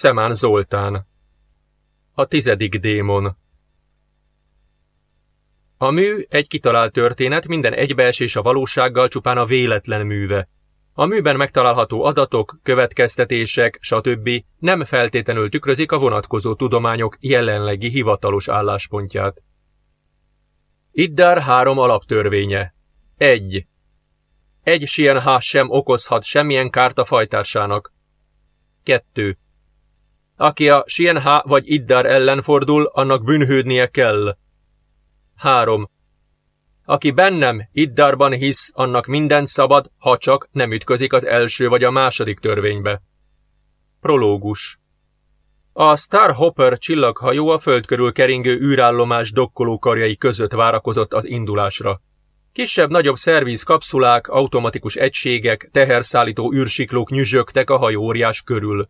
Szemán Zoltán A tizedik démon A mű egy kitalált történet, minden egybeesés a valósággal csupán a véletlen műve. A műben megtalálható adatok, következtetések, stb. nem feltétlenül tükrözik a vonatkozó tudományok jelenlegi hivatalos álláspontját. Iddár három alaptörvénye. 1. Egy sienhá sem okozhat semmilyen kárt a fajtársának. 2. Aki a sienhá vagy iddár ellen fordul, annak bűnhődnie kell. 3. Aki bennem, Iddárban hisz, annak minden szabad, ha csak nem ütközik az első vagy a második törvénybe. Prológus A Star Hopper csillaghajó a föld körül keringő űrállomás dokkolókarjai között várakozott az indulásra. Kisebb-nagyobb szervíz kapszulák, automatikus egységek, teherszállító űrsiklók nyüzsögtek a hajó körül.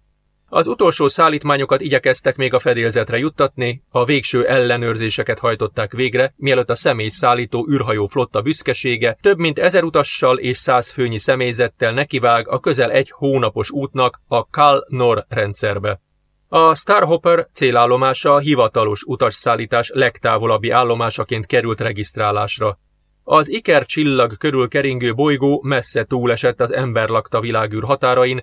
Az utolsó szállítmányokat igyekeztek még a fedélzetre juttatni, a végső ellenőrzéseket hajtották végre, mielőtt a személyszállító űrhajó flotta büszkesége több mint ezer utassal és száz főnyi személyzettel nekivág a közel egy hónapos útnak a Kal-Nor rendszerbe. A Starhopper célállomása a hivatalos utasszállítás legtávolabbi állomásaként került regisztrálásra. Az Iker csillag körül keringő bolygó messze túlesett az ember lakta világűr határain,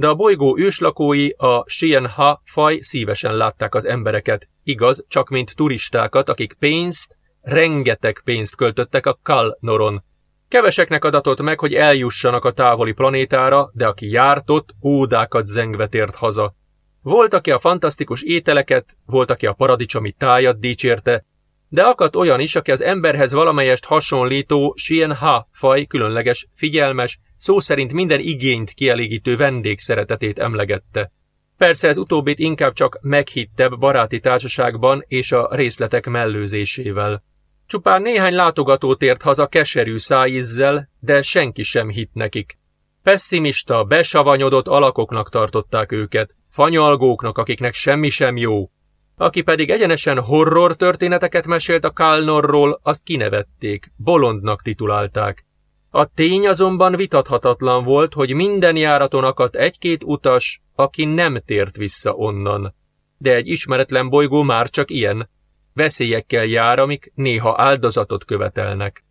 de a bolygó őslakói, a Shienha faj szívesen látták az embereket, igaz, csak mint turistákat, akik pénzt, rengeteg pénzt költöttek a Kal-Noron. Keveseknek adatott meg, hogy eljussanak a távoli planétára, de aki járt ott, ódákat zengve haza. Volt, aki a fantasztikus ételeket, volt, aki a paradicsomi tájat dicsérte, de akadt olyan is, aki az emberhez valamelyest hasonlító Sien-Ha faj különleges, figyelmes, szó szerint minden igényt kielégítő vendég szeretetét emlegette. Persze ez utóbbit inkább csak meghittebb baráti társaságban és a részletek mellőzésével. Csupán néhány látogató tért haza keserű szájízzel, de senki sem hitt nekik. Pessimista, besavanyodott alakoknak tartották őket, fanyalgóknak, akiknek semmi sem jó, aki pedig egyenesen horror történeteket mesélt a Kálnorról, azt kinevették, bolondnak titulálták. A tény azonban vitathatatlan volt, hogy minden járaton akadt egy-két utas, aki nem tért vissza onnan. De egy ismeretlen bolygó már csak ilyen. Veszélyekkel jár, amik néha áldozatot követelnek.